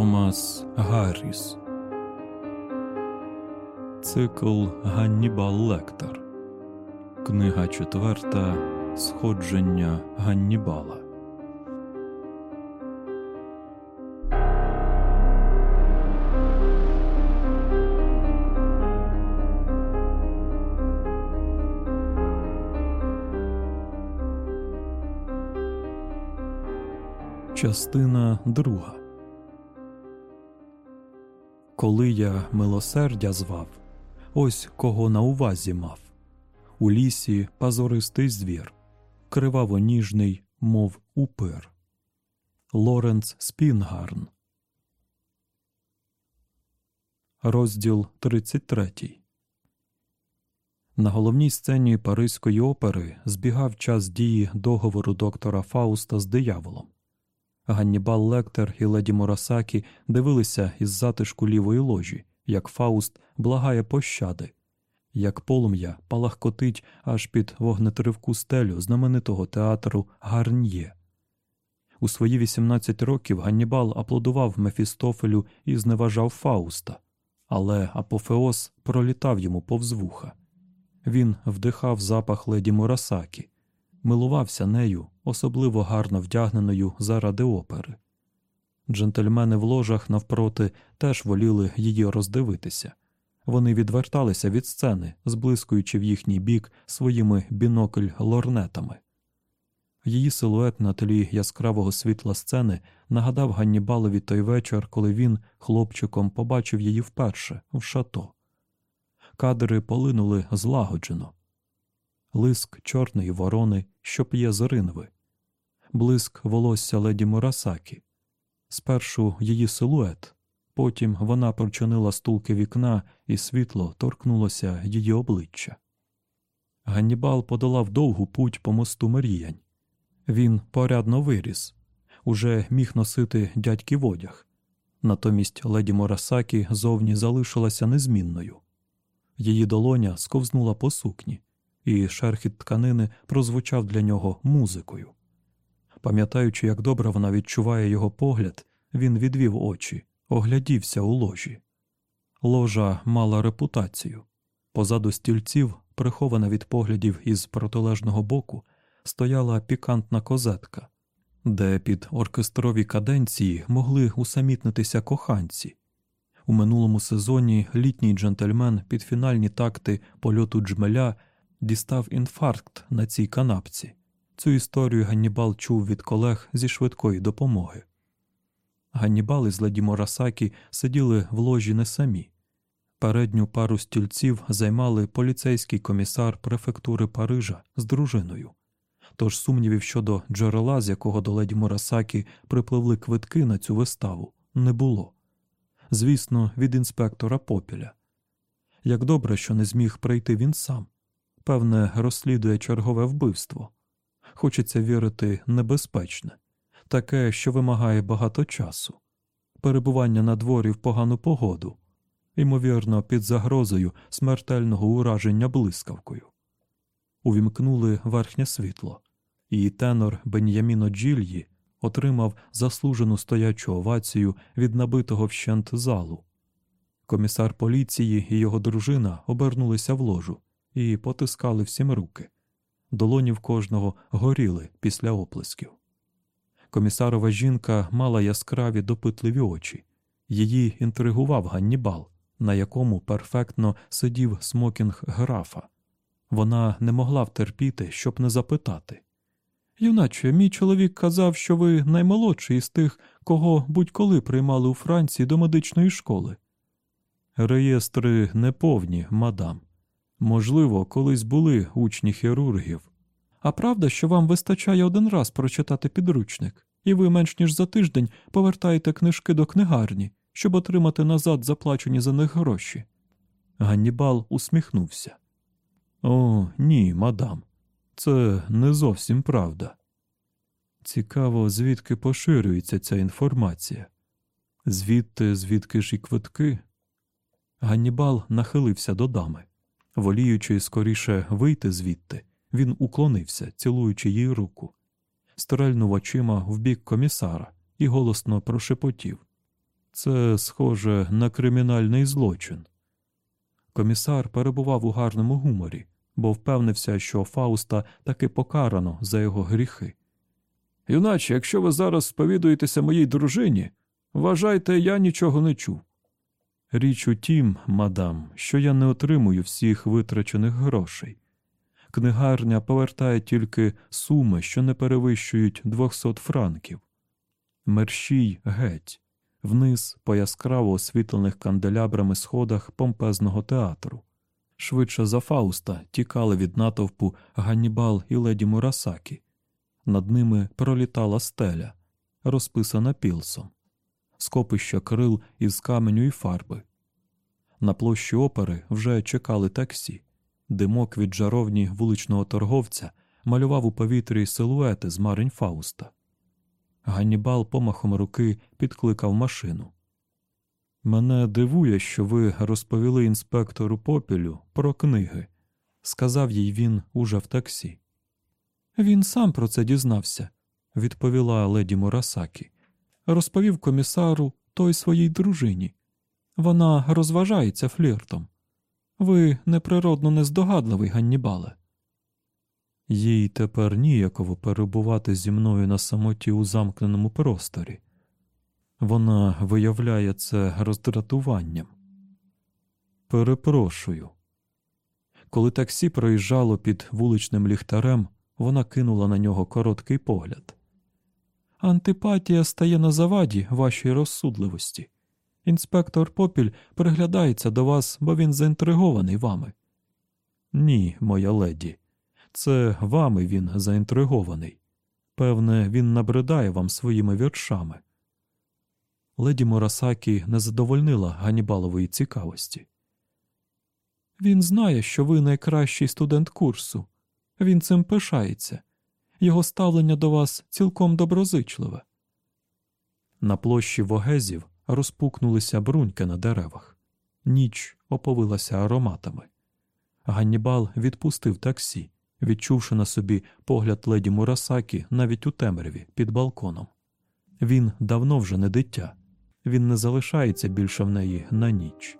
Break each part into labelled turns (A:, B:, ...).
A: Томас Гарріс Цикл Ганнібал Лектор Книга четверта Сходження Ганнібала. Частина друга. Коли я милосердя звав, ось кого на увазі мав. У лісі пазористий звір, криваво ніжний, мов упир. Лоренц Спінгарн. Розділ 33 На головній сцені Паризької опери збігав час дії договору доктора Фауста з дияволом. Ганнібал Лектор і леді Морасакі дивилися із затишку лівої ложі, як Фауст благає пощади, як полум'я палахкотить аж під вогнетривку стелю знаменитого театру Гарньє. У свої 18 років Ганнібал аплодував Мефістофелю і зневажав Фауста, але апофеоз пролітав йому повз вуха. Він вдихав запах леді Морасакі, милувався нею, особливо гарно вдягненою заради опери. Джентльмени в ложах навпроти теж воліли її роздивитися. Вони відверталися від сцени, зблискуючи в їхній бік своїми бінокль лорнетами. Її силует на тлі яскравого світла сцени нагадав Ганнібалові той вечір, коли він хлопчиком побачив її вперше в шато. Кадри полинули злагоджено, лиск чорної ворони, що п'є з ринви, блиск волосся леді Мурасакі. Спершу її силует, потім вона прочинила стулки вікна, і світло торкнулося її обличчя. Ганнібал подолав довгу путь по мосту Маріянь. Він порядно виріс, уже міг носити дядьків одяг. Натомість леді Морасакі зовні залишилася незмінною. Її долоня сковзнула по сукні, і шерхіт тканини прозвучав для нього музикою. Пам'ятаючи, як добре вона відчуває його погляд, він відвів очі, оглядівся у ложі. Ложа мала репутацію. Позаду стільців, прихована від поглядів із протилежного боку, стояла пікантна козетка, де під оркестрові каденції могли усамітнитися коханці. У минулому сезоні літній джентльмен під фінальні такти польоту джмеля дістав інфаркт на цій канапці. Цю історію Ганнібал чув від колег зі швидкої допомоги. Ганнібал із леді Морасакі сиділи в ложі не самі. Передню пару стільців займали поліцейський комісар префектури Парижа з дружиною. Тож сумнівів щодо джерела, з якого до леді Морасакі припливли квитки на цю виставу, не було. Звісно, від інспектора Попіля. Як добре, що не зміг прийти він сам певне, розслідує чергове вбивство. Хочеться вірити небезпечне, таке, що вимагає багато часу, перебування на дворі в погану погоду, ймовірно, під загрозою смертельного ураження блискавкою. Увімкнули верхнє світло, і тенор Бен'яміно Джільї отримав заслужену стоячу овацію від набитого вщент залу. Комісар поліції і його дружина обернулися в ложу і потискали всім руки. Долоні в кожного горіли після оплесків. Комісарова жінка мала яскраві допитливі очі, її інтригував Ганнібал, на якому перфектно сидів смокінг графа. Вона не могла втерпіти, щоб не запитати. Юначе, мій чоловік казав, що ви наймолодший із тих, кого будь-коли приймали у Франції до медичної школи. Реєстри неповні, мадам. Можливо, колись були учні хірургів. А правда, що вам вистачає один раз прочитати підручник, і ви менш ніж за тиждень повертаєте книжки до книгарні, щоб отримати назад заплачені за них гроші. Ганнібал усміхнувся. О, ні, мадам, це не зовсім правда. Цікаво, звідки поширюється ця інформація. Звідти, звідки ж і квитки. Ганнібал нахилився до дами. Воліючи скоріше вийти звідти, він уклонився, цілуючи їй руку, стрельнув очима в бік комісара і голосно прошепотів Це схоже на кримінальний злочин. Комісар перебував у гарному гуморі, бо впевнився, що Фауста таки покарано за його гріхи. Юначе, якщо ви зараз сповідуєтеся моїй дружині, вважайте, я нічого не чув. Річ у тім, мадам, що я не отримую всіх витрачених грошей. Книгарня повертає тільки суми, що не перевищують 200 франків. Мерщій геть, вниз по яскраво освітлених канделябрами сходах помпезного театру. Швидше за Фауста тікали від натовпу Ганнібал і леді Мурасакі. Над ними пролітала стеля, розписана пілсом, скопища крил із каменю і фарби. На площі опери вже чекали таксі. Димок від жаровні вуличного торговця малював у повітрі силуети з марень Фауста. Ганнібал помахом руки підкликав машину. Мене дивує, що ви розповіли інспектору попілю про книги, сказав їй він уже в таксі. Він сам про це дізнався, відповіла леді Мурасакі. Розповів комісару той своїй дружині. Вона розважається фліртом. Ви неприродно нездогадливий, Ганнібале. Їй тепер ніяково перебувати зі мною на самоті у замкненому просторі. Вона виявляє це роздратуванням. Перепрошую. Коли таксі проїжджало під вуличним ліхтарем, вона кинула на нього короткий погляд. Антипатія стає на заваді вашій розсудливості. Інспектор Попіль приглядається до вас, бо він заінтригований вами. Ні, моя леді, це вами він заінтригований. Певне, він набридає вам своїми віршами. Леді Мурасакі не задовольнила Ганібалової цікавості. Він знає, що ви найкращий студент курсу. Він цим пишається. Його ставлення до вас цілком доброзичливе. На площі вогезів розпукнулися бруньки на деревах. Ніч оповилася ароматами. Ганнібал відпустив таксі, відчувши на собі погляд леді Мурасакі навіть у темряві під балконом. Він давно вже не дитя, він не залишається більше в неї на ніч.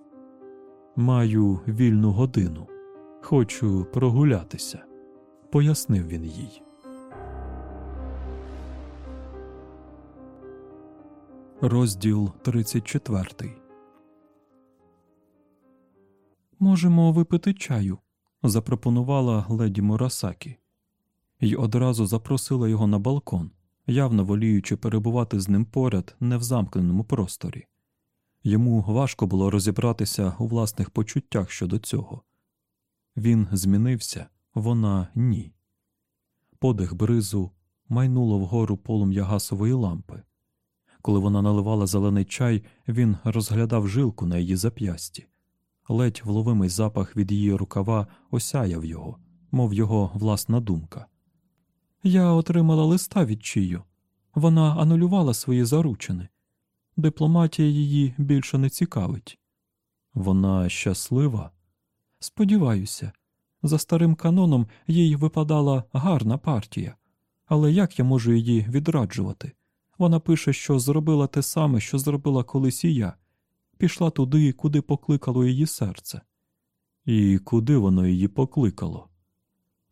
A: Маю вільну годину, хочу прогулятися, пояснив він їй. Розділ 34 Можемо випити чаю, запропонувала леді Мурасакі, І одразу запросила його на балкон, явно воліючи перебувати з ним поряд не в замкненому просторі. Йому важко було розібратися у власних почуттях щодо цього. Він змінився, вона ні. Подих бризу майнуло вгору полум'я гасової лампи. Коли вона наливала зелений чай, він розглядав жилку на її зап'ясті. Ледь вловимий запах від її рукава осяяв його, мов його власна думка. Я отримала листа від чию. Вона анулювала свої заручини. Дипломатія її більше не цікавить. Вона щаслива? Сподіваюся, за старим каноном їй випадала гарна партія, але як я можу її відраджувати? Вона пише, що зробила те саме, що зробила колись і я, пішла туди, куди покликало її серце. І куди воно її покликало?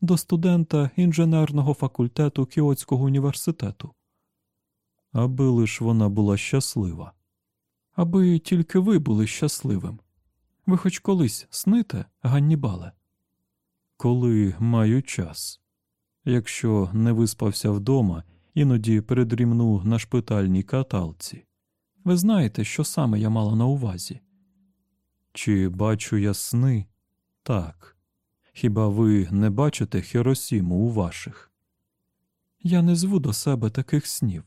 A: До студента інженерного факультету Кіотського університету. Аби лиш вона була щаслива. Аби тільки ви були щасливим. Ви хоч колись сните, Ганнібале? Коли маю час. Якщо не виспався вдома іноді передрімну на шпитальній каталці. Ви знаєте, що саме я мала на увазі? Чи бачу я сни? Так. Хіба ви не бачите Хіросіму у ваших? Я не зву до себе таких снів.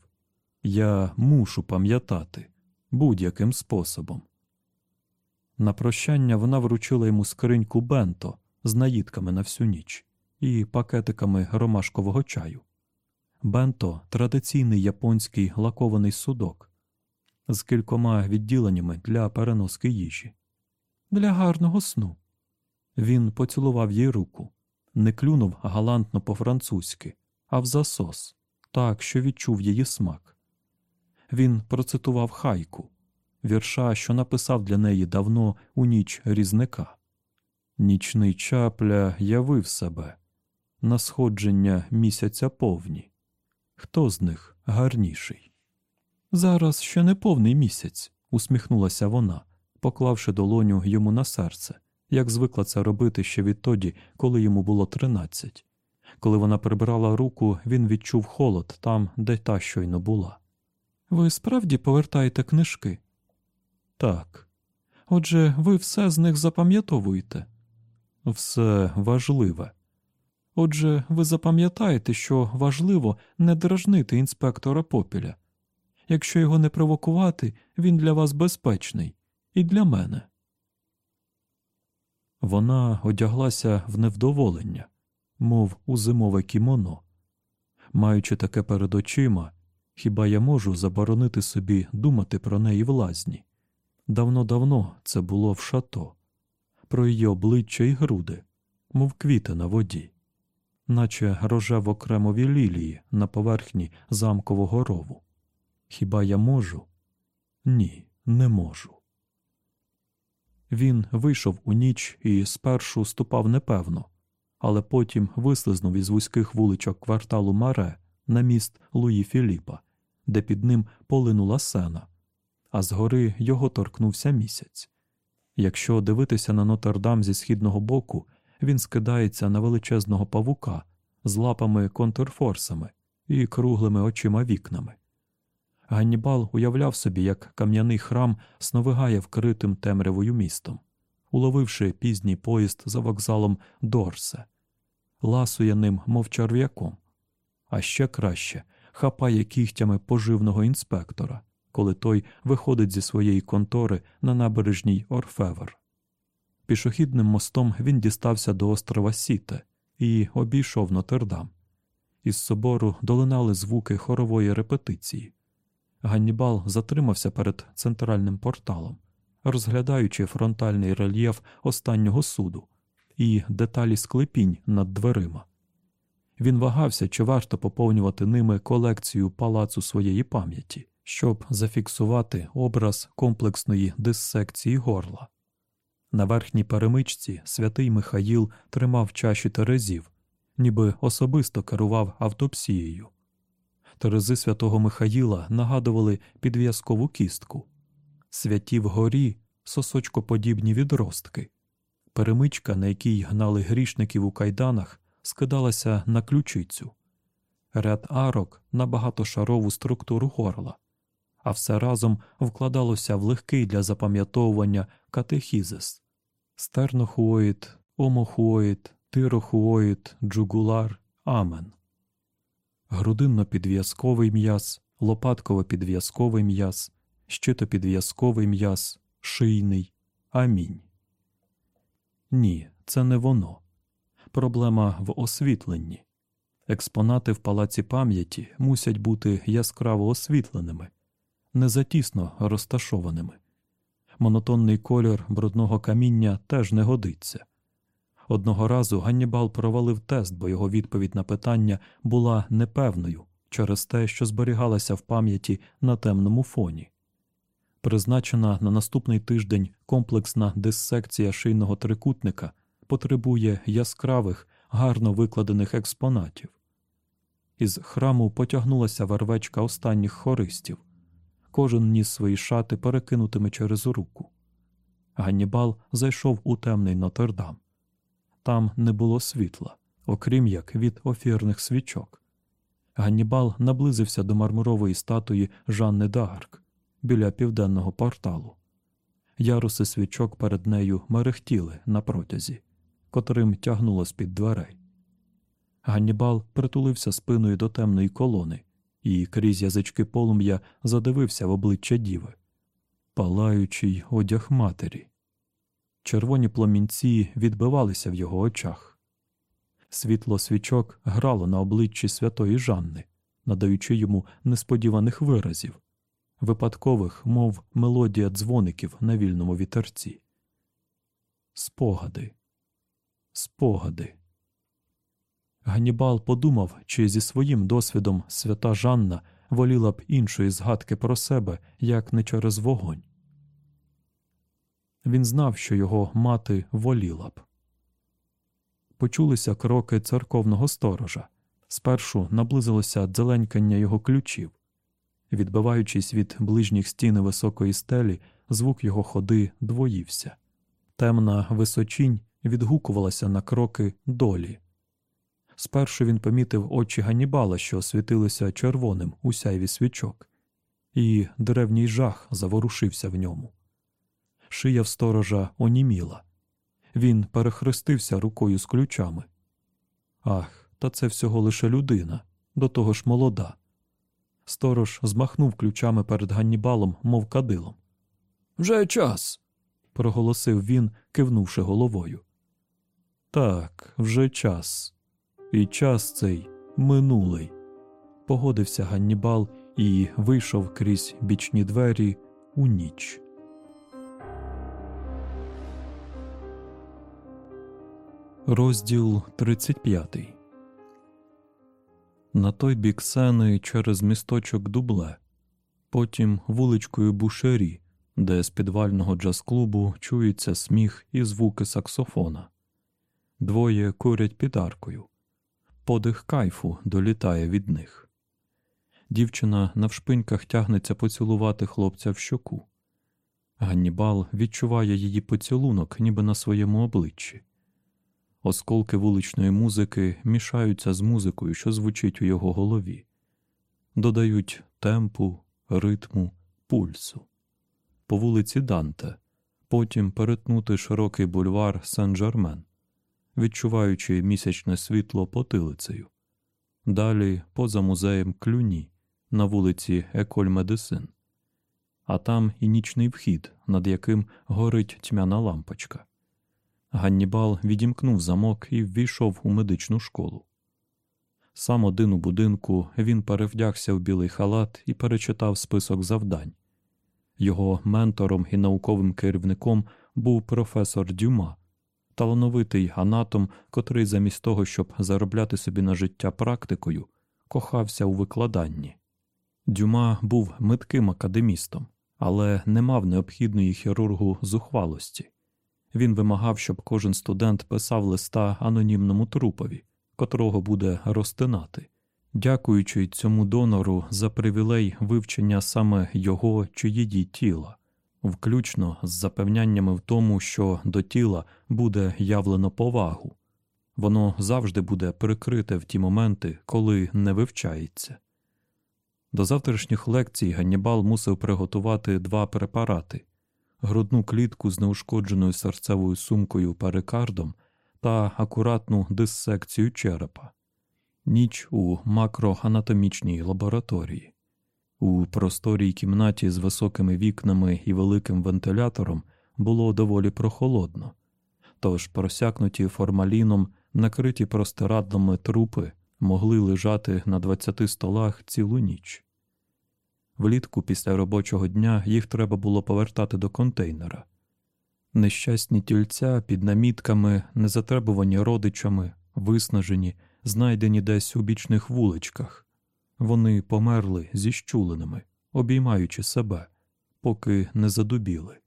A: Я мушу пам'ятати будь-яким способом. На прощання вона вручила йому скриньку бенто з наїдками на всю ніч і пакетиками ромашкового чаю. Бенто традиційний японський лакований судок з кількома відділеннями для переноски їжі. Для гарного сну. Він поцілував їй руку, не клюнув галантно по-французьки, а в засос, так, що відчув її смак. Він процитував хайку вірша, що написав для неї давно у ніч різника. Нічний чапля явив себе на сходження місяця повні. Хто з них гарніший? Зараз ще не повний місяць, усміхнулася вона, поклавши долоню йому на серце, як звикла це робити ще відтоді, коли йому було тринадцять. Коли вона прибирала руку, він відчув холод там, де та щойно була. Ви справді повертаєте книжки? Так. Отже, ви все з них запам'ятовуєте? Все важливе. Отже, ви запам'ятаєте, що важливо не дражнити інспектора попіля. Якщо його не провокувати, він для вас безпечний і для мене. Вона одяглася в невдоволення, мов у зимове кімоно. Маючи таке перед очима, хіба я можу заборонити собі думати про неї в лазні? Давно-давно це було в шато, про її обличчя і груди, мов квіти на воді, наче рожево кремові лілії на поверхні замкового рову. Хіба я можу? Ні, не можу. Він вийшов у ніч і спершу ступав непевно, але потім вислизнув із вузьких вуличок кварталу Маре на міст Луї Філіпа, де під ним полинула сена, а згори його торкнувся місяць. Якщо дивитися на Нотр-Дам зі східного боку, він скидається на величезного павука з лапами контрфорсами і круглими очима вікнами. Ганнібал уявляв собі, як кам'яний храм сновигає вкритим темрявою містом, уловивши пізній поїзд за вокзалом Дорсе, ласує ним, мов черв'яком, а ще краще хапає кігтями поживного інспектора, коли той виходить зі своєї контори на набережній Орфевер. Пішохідним мостом він дістався до острова Сіте і обійшов Нотердам. Із собору долинали звуки хорової репетиції. Ганнібал затримався перед центральним порталом, розглядаючи фронтальний рельєф останнього суду і деталі склепінь над дверима. Він вагався, чи варто поповнювати ними колекцію палацу своєї пам'яті, щоб зафіксувати образ комплексної диссекції горла. На верхній перемичці святий Михаїл тримав чаші терезів, ніби особисто керував автопсією. Терези святого Михаїла нагадували підв'язкову кістку, святі вгорі сосочкоподібні відростки, перемичка, на якій гнали грішників у кайданах, скидалася на ключицю, ряд арок на багатошарову структуру горла, а все разом вкладалося в легкий для запам'ятовування катехізис стернохуоїд, омохуоїд, тирохуоїд, джугулар, амен грудинно-підв'язковий м'яз, лопатково-підв'язковий м'яз, щитопідв'язковий м'яз, шийний. Амінь. Ні, це не воно. Проблема в освітленні. Експонати в палаці пам'яті мусять бути яскраво освітленими, не затісно розташованими. Монотонний колір брудного каміння теж не годиться. Одного разу Ганнібал провалив тест, бо його відповідь на питання була непевною через те, що зберігалася в пам'яті на темному фоні. Призначена на наступний тиждень комплексна диссекція шийного трикутника потребує яскравих, гарно викладених експонатів. Із храму потягнулася вервечка останніх хористів. Кожен ніс свої шати перекинутими через руку. Ганнібал зайшов у темний Нотр-Дам. Там не було світла, окрім як від офірних свічок. Ганнібал наблизився до мармурової статуї Жанни Д'Арк біля південного порталу. Яруси свічок перед нею мерехтіли на протязі, котрим тягнуло з під дверей. Ганнібал притулився спиною до темної колони і крізь язички полум'я задивився в обличчя діви, палаючий одяг матері. Червоні пломінці відбивалися в його очах. Світло свічок грало на обличчі святої Жанни, надаючи йому несподіваних виразів, випадкових, мов мелодія дзвоників на вільному вітерці. Спогади, спогади. Ганнібал подумав, чи зі своїм досвідом свята Жанна воліла б іншої згадки про себе, як не через вогонь, Він знав, що його мати воліла б. Почулися кроки церковного сторожа. Спершу наблизилося дзеленькання його ключів. Відбиваючись від ближніх стін високої стелі, звук його ходи двоївся. Темна височінь відгукувалася на кроки долі. Спершу він помітив очі Ганнібала, що світилися червоним у сяйві свічок, і древній жах заворушився в ньому. Шия в сторожа оніміла. Він перехрестився рукою з ключами. Ах, та це всього лише людина, до того ж молода. Сторож змахнув ключами перед Ганнібалом, мов кадилом. Вже час. проголосив він, кивнувши головою. Так, вже час. І час цей минулий. Погодився Ганнібал і вийшов крізь бічні двері у ніч. Розділ 35 На той бік сени через місточок Дубле, потім вуличкою Бушері, де з підвального джаз-клубу чується сміх і звуки саксофона. Двоє курять під аркою. Подих кайфу долітає від них. Дівчина навшпиньках тягнеться поцілувати хлопця в щоку. Ганнібал відчуває її поцілунок, ніби на своєму обличчі. Осколки вуличної музики мішаються з музикою, що звучить у його голові, додають темпу, ритму, пульсу. По вулиці Данте, потім перетнути широкий бульвар Сен-Жермен, відчуваючи місячне світло потилицею. Далі поза музеєм Клюні на вулиці Еколь Медисин, а там і нічний вхід, над яким горить тьмяна лампочка. Ганнібал відімкнув замок і ввійшов у медичну школу. Сам один у будинку він перевдягся в білий халат і перечитав список завдань. Його ментором і науковим керівником був професор Дюма, талановитий анатом, котрий замість того, щоб заробляти собі на життя практикою, кохався у викладанні. Дюма був митким академістом, але не мав необхідної хірургу зухвалості. Він вимагав, щоб кожен студент писав листа анонімному трупові, котрого буде розтинати, дякуючи цьому донору за привілей вивчення саме його чи її тіла, включно з запевняннями в тому, що до тіла буде явлено повагу. Воно завжди буде прикрите в ті моменти, коли не вивчається. До завтрашніх лекцій Ганнібал мусив приготувати два препарати грудну клітку з неушкодженою серцевою сумкою перикардом та акуратну диссекцію черепа, ніч у макроанатомічній лабораторії. У просторій кімнаті з високими вікнами і великим вентилятором було доволі прохолодно, тож просякнуті формаліном, накриті простирадлами трупи могли лежати на 20 столах цілу ніч. Влітку після робочого дня їх треба було повертати до контейнера. Нещасні тільця під намітками, незатребувані родичами, виснажені, знайдені десь у бічних вуличках. Вони померли зіщуленими, обіймаючи себе, поки не задубіли,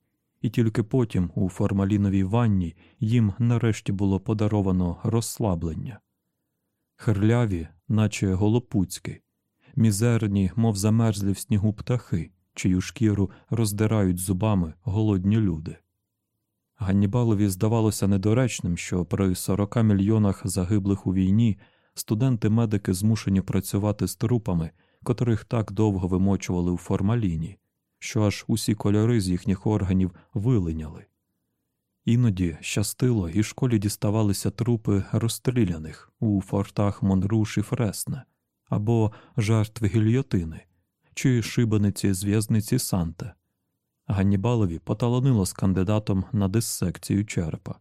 A: і тільки потім у формаліновій ванні їм нарешті було подаровано розслаблення. Херляві, наче голопуцьки, мізерні, мов замерзлі в снігу птахи, чию шкіру роздирають зубами голодні люди. Ганнібалові здавалося недоречним, що при 40 мільйонах загиблих у війні студенти-медики змушені працювати з трупами, котрих так довго вимочували у формаліні, що аж усі кольори з їхніх органів вилиняли. Іноді щастило, і школі діставалися трупи розстріляних у фортах Монруш і Фресне, або жертви гільйотини чи шибаниці з в'язниці Санте. Ганнібалові поталонило з кандидатом на диссекцію черепа.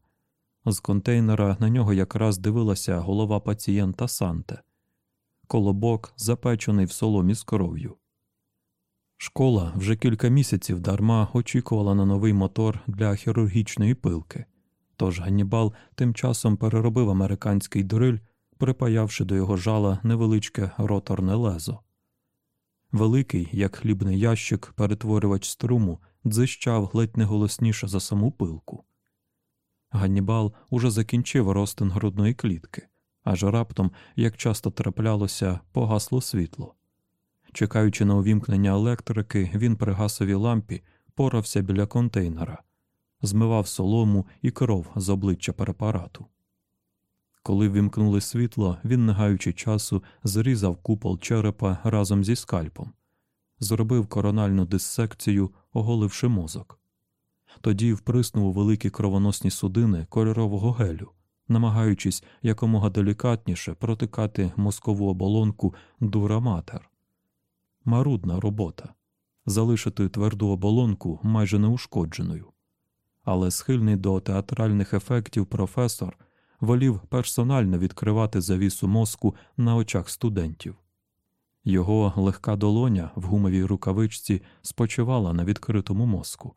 A: З контейнера на нього якраз дивилася голова пацієнта Санте, колобок, запечений в соломі з кров'ю. Школа вже кілька місяців дарма очікувала на новий мотор для хірургічної пилки, тож Ганнібал тим часом переробив американський дриль припаявши до його жала невеличке роторне лезо. Великий, як хлібний ящик, перетворювач струму, дзищав ледь не голосніше за саму пилку. Ганнібал уже закінчив ростин грудної клітки, аж раптом, як часто траплялося, погасло світло. Чекаючи на увімкнення електрики, він при гасовій лампі порався біля контейнера, змивав солому і кров з обличчя препарату. Коли ввімкнули світло, він, не гаючи часу, зрізав купол черепа разом зі скальпом, зробив корональну диссекцію, оголивши мозок. Тоді вприснув великі кровоносні судини кольорового гелю, намагаючись якомога делікатніше протикати мозкову оболонку дураматер. Марудна робота залишити тверду оболонку майже неушкодженою. Але схильний до театральних ефектів професор волів персонально відкривати завісу мозку на очах студентів. Його легка долоня в гумовій рукавичці спочивала на відкритому мозку.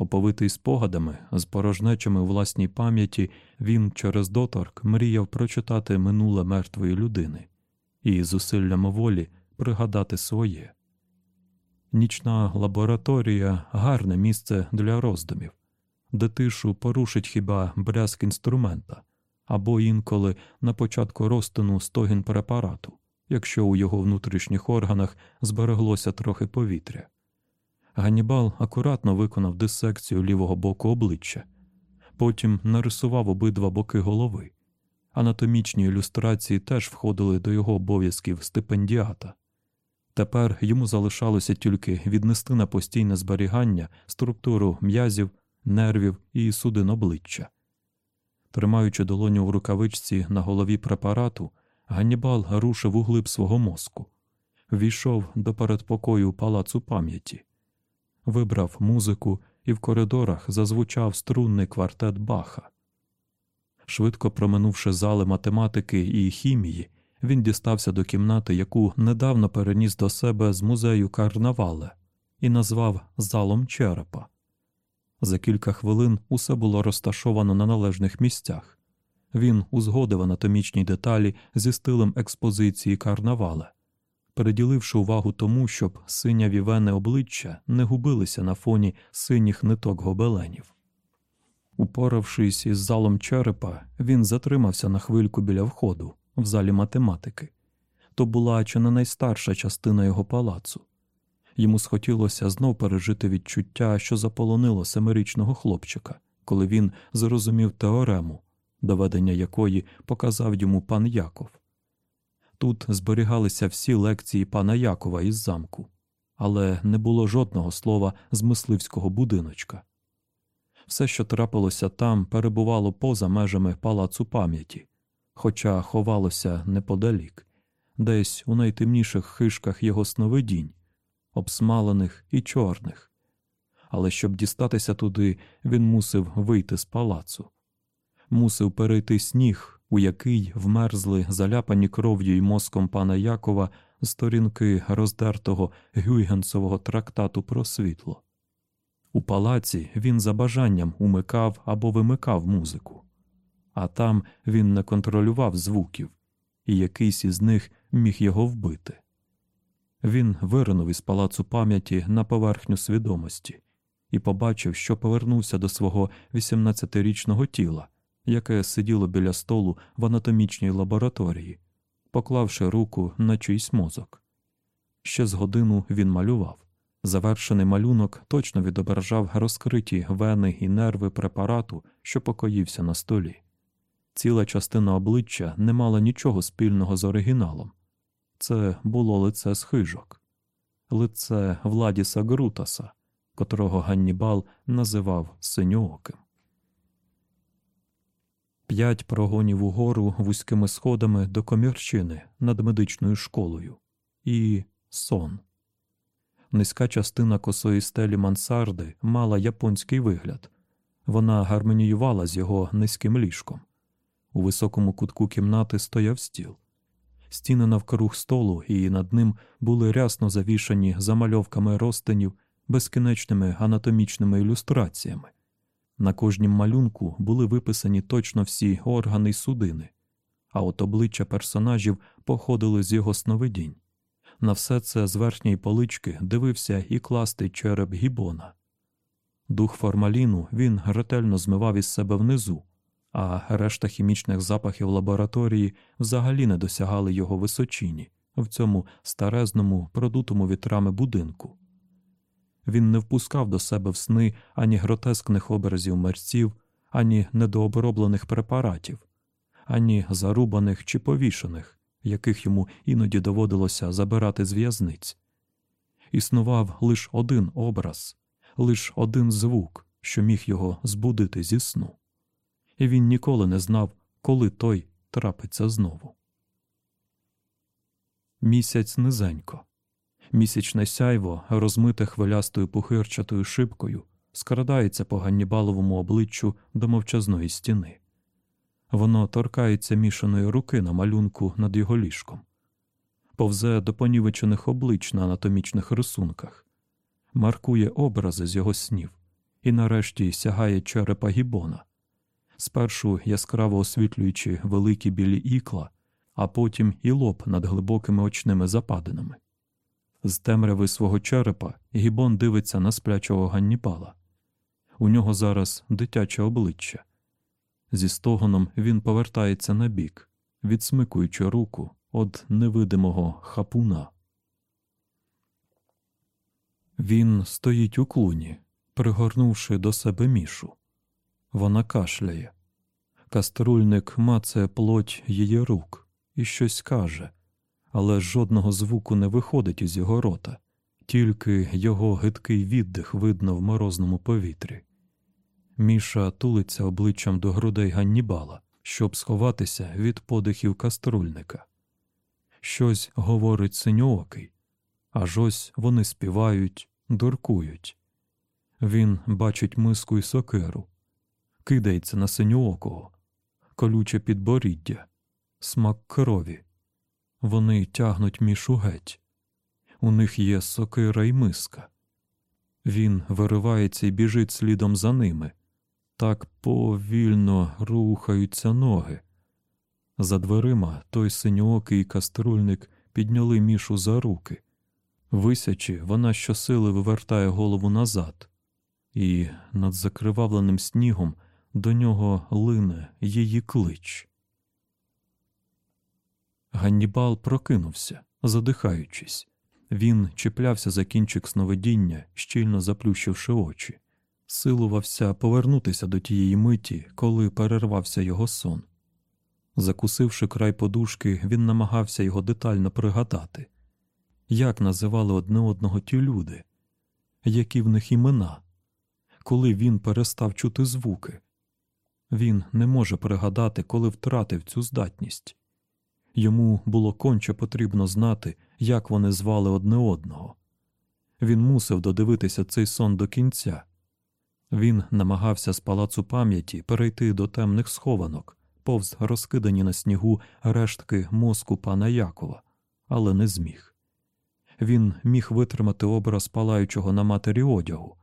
A: Оповитий спогадами, з порожнечами власній пам'яті, він через доторк мріяв прочитати минуле мертвої людини і зусиллями волі пригадати своє. Нічна лабораторія гарне місце для роздумів, де тишу порушить хіба брязк інструмента або інколи на початку розтину стогін препарату, якщо у його внутрішніх органах збереглося трохи повітря. Ганнібал акуратно виконав дисекцію лівого боку обличчя, потім нарисував обидва боки голови. Анатомічні ілюстрації теж входили до його обов'язків стипендіата. Тепер йому залишалося тільки віднести на постійне зберігання структуру м'язів, нервів і судин обличчя. Тримаючи долоню в рукавичці на голові препарату, Ганнібал рушив у глиб свого мозку, війшов до передпокою палацу пам'яті, вибрав музику і в коридорах зазвучав струнний квартет Баха. Швидко проминувши зали математики і хімії, він дістався до кімнати, яку недавно переніс до себе з музею Карнавале, і назвав залом черепа. За кілька хвилин усе було розташовано на належних місцях. Він узгодив анатомічні деталі зі стилем експозиції карнавале, переділивши увагу тому, щоб синяві вени обличчя не губилися на фоні синіх ниток гобеленів. Упоравшись із залом черепа, він затримався на хвильку біля входу в залі математики. То була чи не найстарша частина його палацу. Йому схотілося знов пережити відчуття, що заполонило семирічного хлопчика, коли він зрозумів теорему, доведення якої показав йому пан Яков. Тут зберігалися всі лекції пана Якова із замку, але не було жодного слова з мисливського будиночка. Все, що трапилося там, перебувало поза межами палацу пам'яті, хоча ховалося неподалік, десь у найтемніших хишках його сновидінь обсмалених і чорних. Але щоб дістатися туди, він мусив вийти з палацу, мусив перейти сніг, у який вмерзли заляпані кров'ю й мозком пана Якова сторінки роздертого гюйгенсового трактату про світло. У палаці він за бажанням умикав або вимикав музику, а там він не контролював звуків, і якийсь із них міг його вбити. Він виринув із палацу пам'яті на поверхню свідомості і побачив, що повернувся до свого 18-річного тіла, яке сиділо біля столу в анатомічній лабораторії, поклавши руку на чийсь мозок. Ще з годину він малював. Завершений малюнок точно відображав розкриті вени і нерви препарату, що покоївся на столі. Ціла частина обличчя не мала нічого спільного з оригіналом. Це було лице схижок, лице Владіса Грутаса, котрого Ганнібал називав синьооким. П'ять прогонів угору вузькими сходами до комірчини над медичною школою і сон. Низька частина косої стелі мансарди мала японський вигляд. Вона гармоніювала з його низьким ліжком. У високому кутку кімнати стояв стіл. Стіни навкруг столу і над ним були рясно завішані замальовками розтинів безкінечними анатомічними ілюстраціями. На кожнім малюнку були виписані точно всі органи й судини, а от обличчя персонажів походили з його сновидінь. На все це з верхньої полички дивився і кластий череп гібона. Дух формаліну він ретельно змивав із себе внизу, а решта хімічних запахів лабораторії взагалі не досягали його височині в цьому старезному, продутому вітрами будинку. Він не впускав до себе в сни ані гротескних образів мерців, ані недооброблених препаратів, ані зарубаних чи повішених, яких йому іноді доводилося забирати з в'язниць. Існував лише один образ, лише один звук, що міг його збудити зі сну, і він ніколи не знав, коли той трапиться знову. Місяць низенько. Місячне сяйво, розмите хвилястою пухирчатою шибкою, скрадається по ганнібаловому обличчю до мовчазної стіни. Воно торкається мішаної руки на малюнку над його ліжком, повзе до понівечених облич на анатомічних рисунках, маркує образи з його снів і нарешті сягає черепа гібона, спершу яскраво освітлюючи великі білі ікла, а потім і лоб над глибокими очними западинами. З темряви свого черепа гібон дивиться на сплячого Ганнібала. У нього зараз дитяче обличчя. Зі стогоном він повертається на бік, відсмикуючи руку від невидимого хапуна. Він стоїть у клуні, пригорнувши до себе мішу. Вона кашляє. Каструльник мацає плоть її рук і щось каже, але жодного звуку не виходить із його рота, тільки його гидкий віддих видно в морозному повітрі. Міша тулиться обличчям до грудей Ганнібала, щоб сховатися від подихів каструльника. Щось говорить синьоокий, аж ось вони співають, дуркують. Він бачить миску й сокиру, кидається на синьоокого, колюче підборіддя, смак крові. Вони тягнуть мішу геть. У них є сокира й миска. Він виривається і біжить слідом за ними. Так повільно рухаються ноги. За дверима той синьоокий каструльник підняли мішу за руки. Висячи, вона щосили вивертає голову назад, і над закривавленим снігом до нього лине її клич. Ганнібал прокинувся, задихаючись. Він чіплявся за кінчик сновидіння, щільно заплющивши очі, силувався повернутися до тієї миті, коли перервався його сон. Закусивши край подушки, він намагався його детально пригадати, як називали одне одного ті люди, які в них імена, коли він перестав чути звуки. Він не може пригадати, коли втратив цю здатність. Йому було конче потрібно знати, як вони звали одне одного. Він мусив додивитися цей сон до кінця. Він намагався з палацу пам'яті перейти до темних схованок, повз розкидані на снігу рештки мозку пана Якова, але не зміг. Він міг витримати образ палаючого на матері одягу,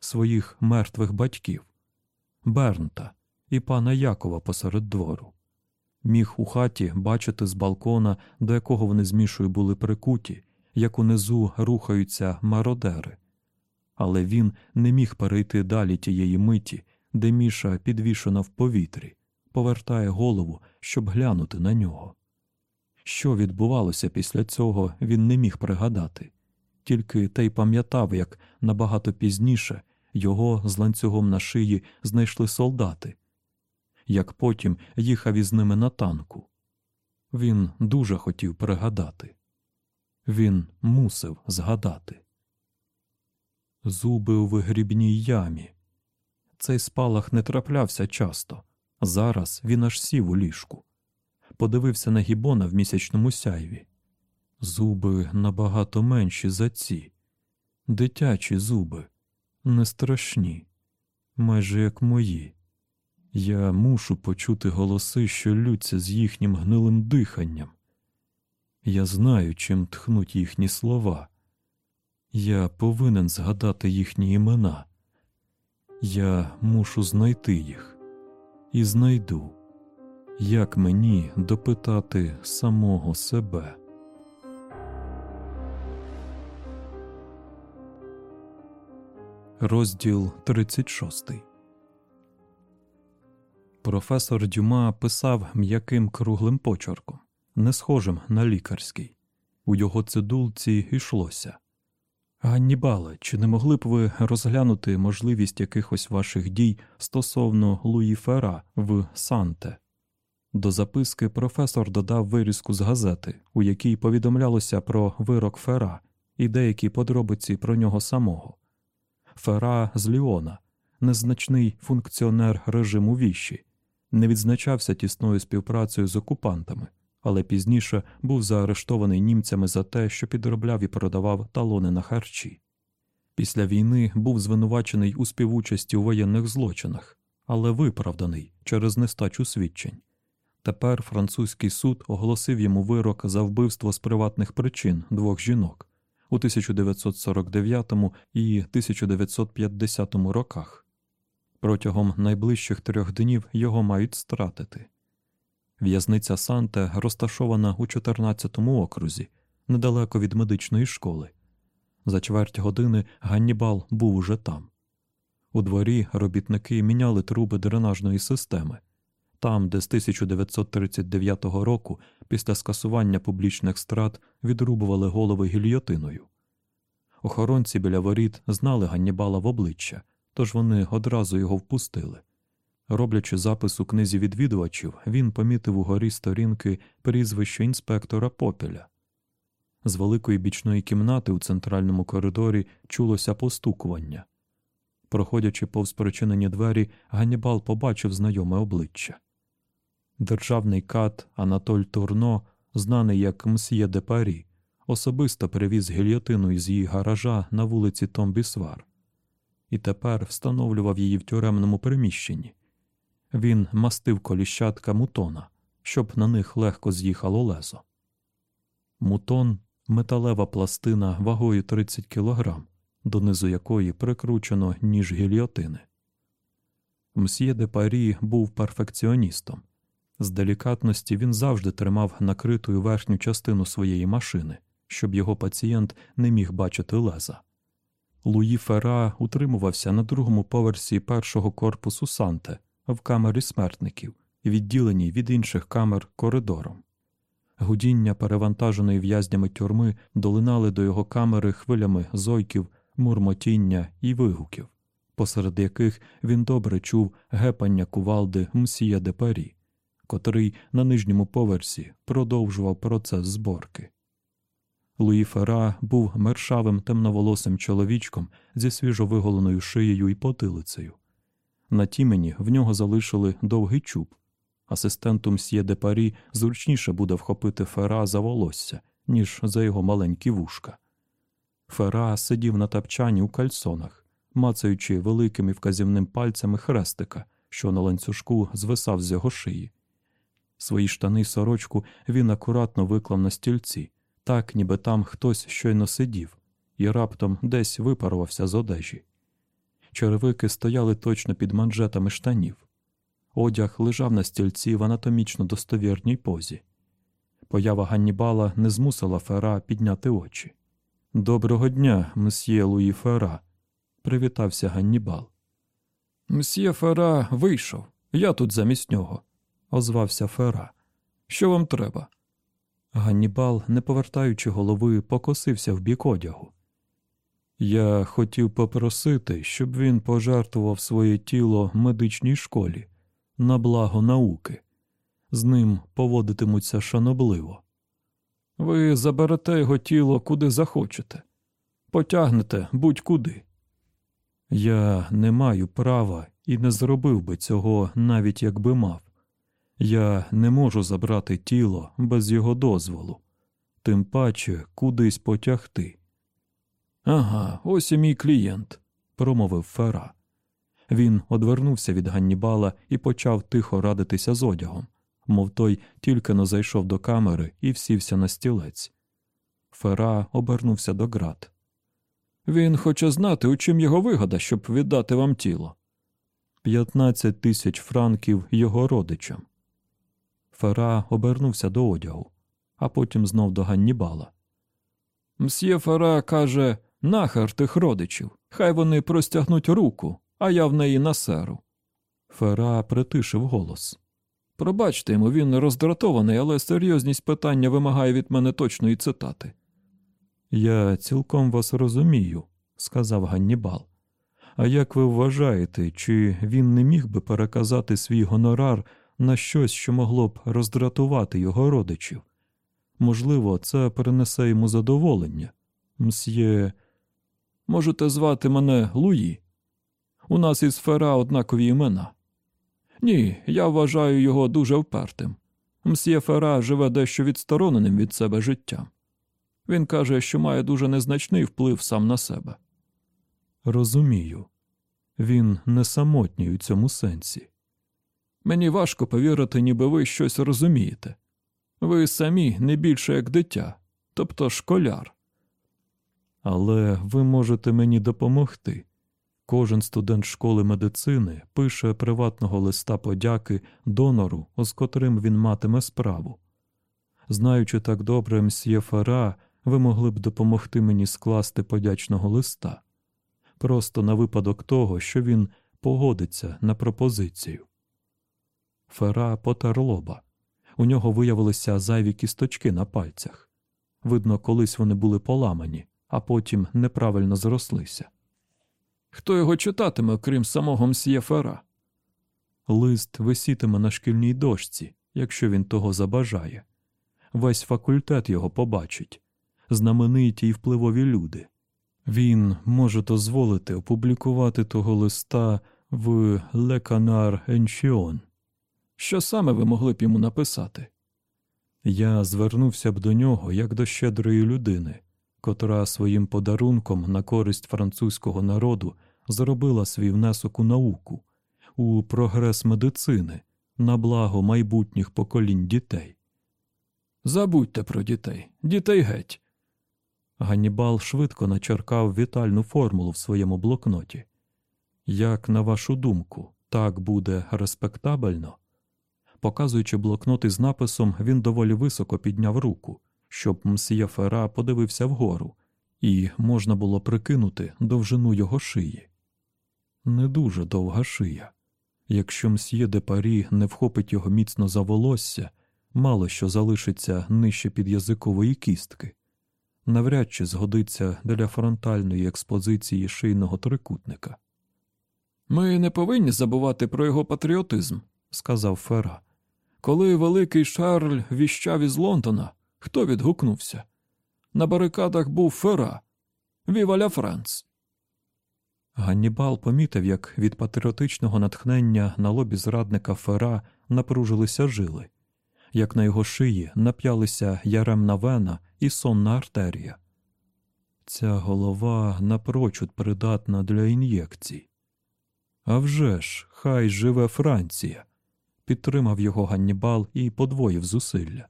A: своїх мертвих батьків, Бернта і пана Якова посеред двору міг у хаті бачити з балкона, до якого вони з Мішою були прикуті, як унизу рухаються мародери. Але він не міг перейти далі тієї миті, де Міша підвішена в повітрі, повертає голову, щоб глянути на нього. Що відбувалося після цього, він не міг пригадати, тільки те й пам'ятав, як набагато пізніше його з ланцюгом на шиї знайшли солдати як потім їхав із ними на танку. Він дуже хотів пригадати. Він мусив згадати. Зуби у вигрібній ямі. Цей спалах не траплявся часто. Зараз він аж сів у ліжку. Подивився на гібона в місячному сяйві. Зуби набагато менші за ці, дитячі зуби, не страшні, майже як мої. Я мушу почути голоси, що лються з їхнім гнилим диханням. Я знаю, чим тхнуть їхні слова. Я повинен згадати їхні імена. Я мушу знайти їх і знайду, як мені допитати самого себе. Розділ 36 Професор Дюма писав м'яким круглим почерком, не схожим на лікарський. У його цидулці йшлося. Ганнібале, чи не могли б ви розглянути можливість якихось ваших дій стосовно Луї Фера в Санте? До записки професор додав вирізку з газети, у якій повідомлялося про вирок Фера і деякі подробиці про нього самого. Фера з Ліона, незначний функціонер режиму віщі, не відзначався тісною співпрацею з окупантами, але пізніше був заарештований німцями за те, що підробляв і продавав талони на харчі. Після війни був звинувачений у співучасті у воєнних злочинах, але виправданий через нестачу свідчень. Тепер французький суд оголосив йому вирок за вбивство з приватних причин двох жінок у 1949 і 1950 роках. Протягом найближчих трьох днів його мають стратити. В'язниця Санте розташована у 14-му окрузі, недалеко від медичної школи. За чверть години Ганнібал був уже там. У дворі робітники міняли труби дренажної системи. Там, де з 1939 року, після скасування публічних страт, відрубували голови гільйотиною. Охоронці біля воріт знали Ганнібала в обличчя, тож вони одразу його впустили. Роблячи запис у книзі відвідувачів, він помітив угорі сторінки прізвище інспектора Попеля. З великої бічної кімнати у центральному коридорі чулося постукування. Проходячи повз причинені двері, Ганнібал побачив знайоме обличчя. Державний кат Анатоль Турно, знаний як Мсьє де Парі, особисто привіз гільйотину із її гаража на вулиці Томбісвар і тепер встановлював її в тюремному приміщенні. Він мастив коліщатка мутона, щоб на них легко з'їхало лезо. Мутон металева пластина вагою 30 кг, донизу якої прикручено ніж гільйотини. Мсьє де Парі був перфекціоністом. З делікатності він завжди тримав накритою верхню частину своєї машини, щоб його пацієнт не міг бачити леза. Луї Фера утримувався на другому поверсі першого корпусу Санте в камері смертників, відділеній від інших камер коридором. Гудіння перевантаженої в'язнями тюрми долинали до його камери хвилями зойків, мурмотіння і вигуків, посеред яких він добре чув гепання кувалди мсьє де Парі, котрий на нижньому поверсі продовжував процес зборки. Луї Фера був мершавим темноволосим чоловічком зі свіжовиголеною шиєю і потилицею. На тімені в нього залишили довгий чуб. Асистенту мсьє де Парі зручніше буде вхопити Фера за волосся, ніж за його маленькі вушка. Фера сидів на тапчані у кальсонах, мацаючи великим і вказівним пальцями хрестика, що на ланцюжку звисав з його шиї. Свої штани й сорочку він акуратно виклав на стільці, так ніби там хтось щойно сидів, і раптом десь випарувався з одежі. Черевики стояли точно під манжетами штанів. Одяг лежав на стільці в анатомічно достовірній позі. Поява Ганнібала не змусила Фера підняти очі. Доброго дня, мсьє Луї Фера, привітався Ганнібал. Мсьє Фера вийшов. Я тут замість нього, озвався Фера. Що вам треба? Ганнібал, не повертаючи голови, покосився в бік одягу. Я хотів попросити, щоб він пожертвував своє тіло медичній школі на благо науки. З ним поводитимуться шанобливо. Ви заберете його тіло куди захочете, потягнете будь-куди. Я не маю права і не зробив би цього, навіть якби мав. Я не можу забрати тіло без його дозволу, тим паче кудись потягти. Ага, ось і мій клієнт, промовив Фера. Він одвернувся від Ганнібала і почав тихо радитися з одягом, мов той тільки но зайшов до камери і всівся на стілець. Фера обернувся до град. Він хоче знати, у чим його вигода, щоб віддати вам тіло. П'ятнадцять тисяч франків його родичам. Фера обернувся до одягу, а потім знов до Ганнібала. Мсьє Фера каже нахер тих родичів.
B: Хай вони простягнуть руку, а я в неї насеру.
A: Фера притишив голос.
B: Пробачте йому, він роздратований, але серйозність питання вимагає від мене точної цитати.
A: Я цілком вас розумію, сказав Ганнібал. А як ви вважаєте, чи він не міг би переказати свій гонорар на щось, що могло б роздратувати його родичів? Можливо, це принесе йому задоволення. Мсьє,
B: можете звати мене Луї. У нас із Фера однакові імена. Ні, я вважаю його дуже впертим. Мсьє Фера живе дещо відстороненим від себе життям. Він каже, що має дуже незначний вплив сам на себе.
A: Розумію. Він не самотній у цьому сенсі.
B: Мені важко повірити, ніби ви щось розумієте. Ви самі не більше як дитя, тобто школяр.
A: Але ви можете мені допомогти. Кожен студент школи медицини пише приватного листа подяки донору, з котрим він матиме справу. Знаючи так добре мсьє Фера, ви могли б допомогти мені скласти подячного листа просто на випадок того, що він погодиться на пропозицію. Фера потер лоба. У нього виявилися зайві кісточки на пальцях. Видно, колись вони були поламані, а потім неправильно зрослися.
B: Хто його читатиме, окрім самого мсьє Фера?
A: Лист висітиме на шкільній дошці, якщо він того забажає. Весь факультет його побачить, знамениті й впливові люди. Він може дозволити опублікувати того листа в Le Canard Enchion.
B: Що саме ви могли б йому написати?
A: Я звернувся б до нього як до щедрої людини, котра своїм подарунком на користь французького народу зробила свій внесок у науку, у прогрес медицини, на благо майбутніх поколінь дітей.
B: Забудьте про дітей, дітей геть.
A: Ганнібал швидко начеркав вітальну формулу в своєму блокноті. Як, на вашу думку, так буде респектабельно? Показуючи блокнот із написом, він доволі високо підняв руку, щоб мсьє Фера подивився вгору, і можна було прикинути довжину його шиї. Не дуже довга шия. Якщо мсьє де Парі не вхопить його міцно за волосся, мало що залишиться нижче під язикової кістки навряд чи згодиться для фронтальної експозиції шийного трикутника.
B: Ми не повинні забувати про його патріотизм, сказав Фера. Коли великий Шарль віщав із Лондона, хто відгукнувся? На барикадах був Фера, Віваля Франц.
A: Ганнібал помітив, як від патріотичного натхнення на лобі зрадника Фера напружилися жили як на його шиї нап'ялися яремна вена і сонна артерія. Ця голова напрочуд придатна для ін'єкцій. «А вже ж, хай живе Франція, підтримав його Ганнібал і подвоїв зусилля.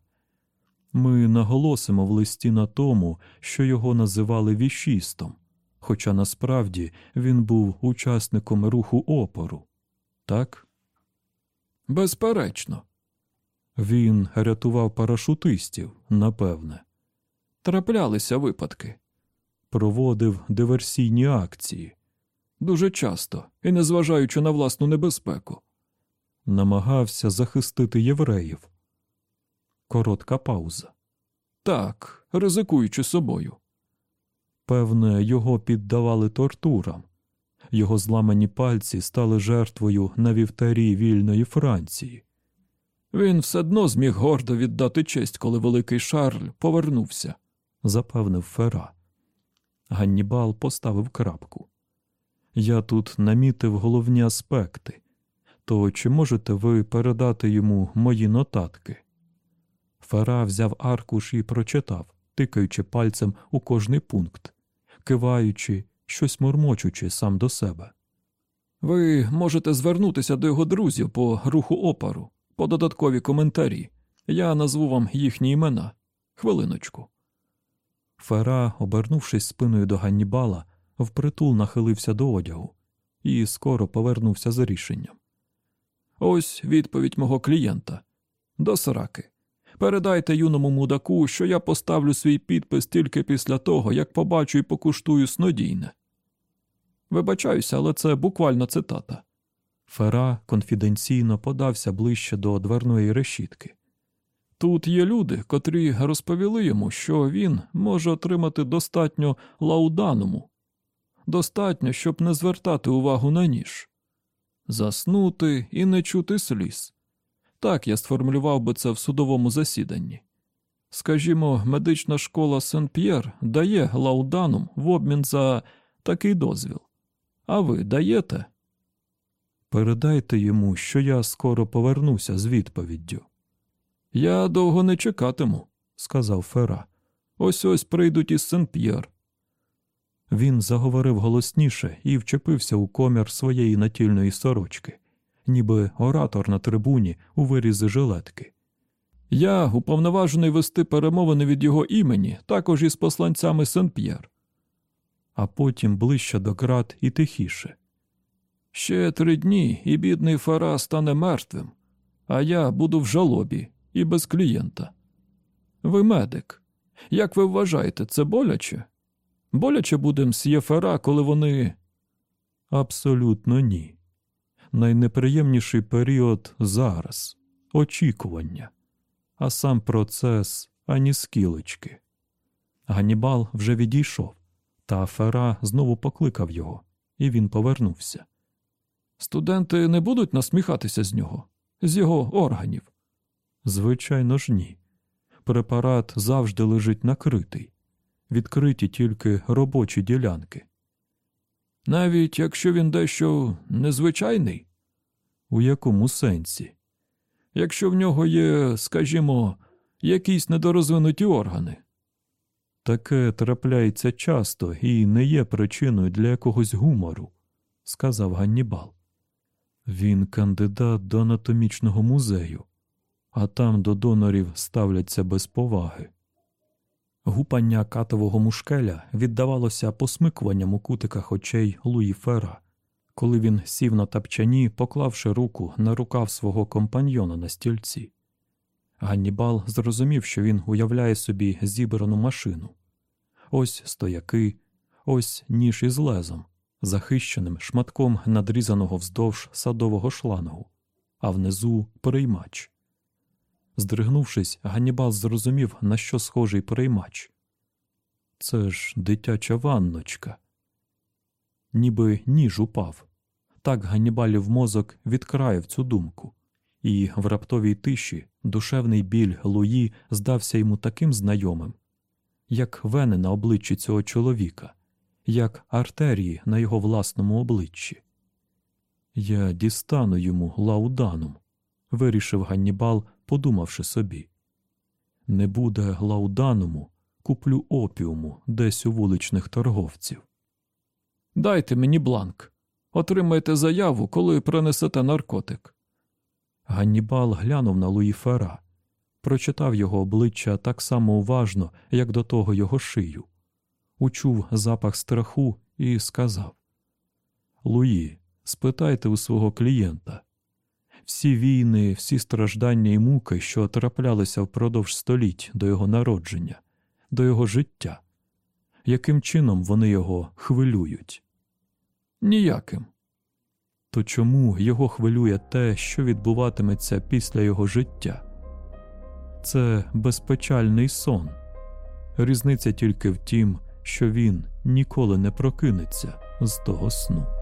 A: Ми наголосимо в листі на тому, що його називали вішістом, хоча насправді він був учасником руху опору. Так?
B: Безперечно,
A: він рятував парашутистів, напевне.
B: Траплялися випадки.
A: Проводив диверсійні акції.
B: Дуже часто і незважаючи на власну небезпеку.
A: Намагався захистити євреїв. Коротка пауза.
B: Так, ризикуючи собою.
A: Певне, його піддавали тортурам. Його зламані пальці стали жертвою на вівтарі вільної Франції.
B: Він все одно зміг гордо віддати честь, коли великий Шарль повернувся,
A: запевнив Фера. Ганнібал поставив крапку. Я тут намітив головні аспекти. То чи можете ви передати йому мої нотатки? Фера взяв аркуш і прочитав, тикаючи пальцем у кожний пункт, киваючи, щось мурмочучи сам до себе.
B: Ви можете звернутися до його друзів по руху опору по додаткові коментарі. Я назву вам їхні імена. Хвилиночку.
A: Фера, обернувшись спиною до Ганнібала, впритул нахилився до одягу і скоро повернувся з рішенням.
B: Ось відповідь мого клієнта. До сраки. Передайте юному мудаку, що я поставлю свій підпис тільки після того, як побачу і покуштую снодійне. Вибачаюся, але це буквально цитата.
A: Фера конфіденційно подався ближче до дверної решітки.
B: Тут є люди, котрі розповіли йому, що він може отримати достатньо лаудануму, достатньо, щоб не звертати увагу на ніж, заснути і не чути сліз. Так я сформулював би це в судовому засіданні. Скажімо, медична школа Сен-П'єр дає лауданум в обмін за такий дозвіл. А ви даєте?
A: Передайте йому, що я скоро повернуся з відповіддю,
B: Я довго не чекатиму,
A: сказав Фера.
B: ось ось прийдуть із Сен-П'єр.
A: Він заговорив голосніше і вчепився у комір своєї натільної сорочки, ніби оратор на трибуні у вирізи жилетки.
B: Я уповноважений вести перемовини від його імені, також із посланцями Сен-П'єр.
A: а потім ближче до град і тихіше.
B: Ще три дні, і бідний Фара стане мертвим, а я буду в жалобі і без клієнта. Ви медик. Як ви вважаєте, це боляче? Боляче буде мсьє Фара, коли вони.
A: Абсолютно ні. Найнеприємніший період зараз очікування, а сам процес ані скілечки. Ганнібал вже відійшов, та Фера знову покликав його, і він повернувся.
B: Студенти не будуть насміхатися з нього, з його органів.
A: Звичайно ж, ні. Препарат завжди лежить накритий, відкриті тільки робочі ділянки.
B: Навіть якщо він дещо незвичайний,
A: У якому сенсі?
B: якщо в нього є, скажімо, якісь недорозвинуті органи.
A: Таке трапляється часто і не є причиною для якогось гумору, сказав Ганнібал. Він кандидат до анатомічного музею, а там до донорів ставляться без поваги. Гупання катового мушкеля віддавалося посмикуванням у кутиках очей Луї Фера, коли він сів на тапчані, поклавши руку на рукав свого компаньйона на стільці. Ганнібал зрозумів, що він уявляє собі зібрану машину. Ось стояки, ось ніж із лезом, захищеним шматком надрізаного вздовж садового шлангу, а внизу переймач. Здригнувшись, Ганнібал зрозумів, на що схожий переймач. Це ж дитяча ванночка. Ніби ніж упав. Так Ганнібалів мозок відкраїв цю думку, і в раптовій тиші душевний біль Луї здався йому таким знайомим, як вени на обличчі цього чоловіка, як артерії на його власному обличчі. Я дістану йому лауданум, вирішив Ганнібал, подумавши собі. Не буде лаудануму, куплю опіуму десь у вуличних торговців.
B: Дайте мені бланк. Отримайте заяву, коли принесете наркотик.
A: Ганнібал глянув на Луї Фера, прочитав його обличчя так само уважно, як до того його шию, учув запах страху і сказав Луї, спитайте у свого клієнта. Всі війни, всі страждання і муки, що траплялися впродовж століть до його народження, до його життя, яким чином вони його хвилюють?
B: Ніяким.
A: То чому його хвилює те, що відбуватиметься після його життя? Це безпечальний сон. Різниця тільки в тім, що він ніколи не прокинеться з того сну.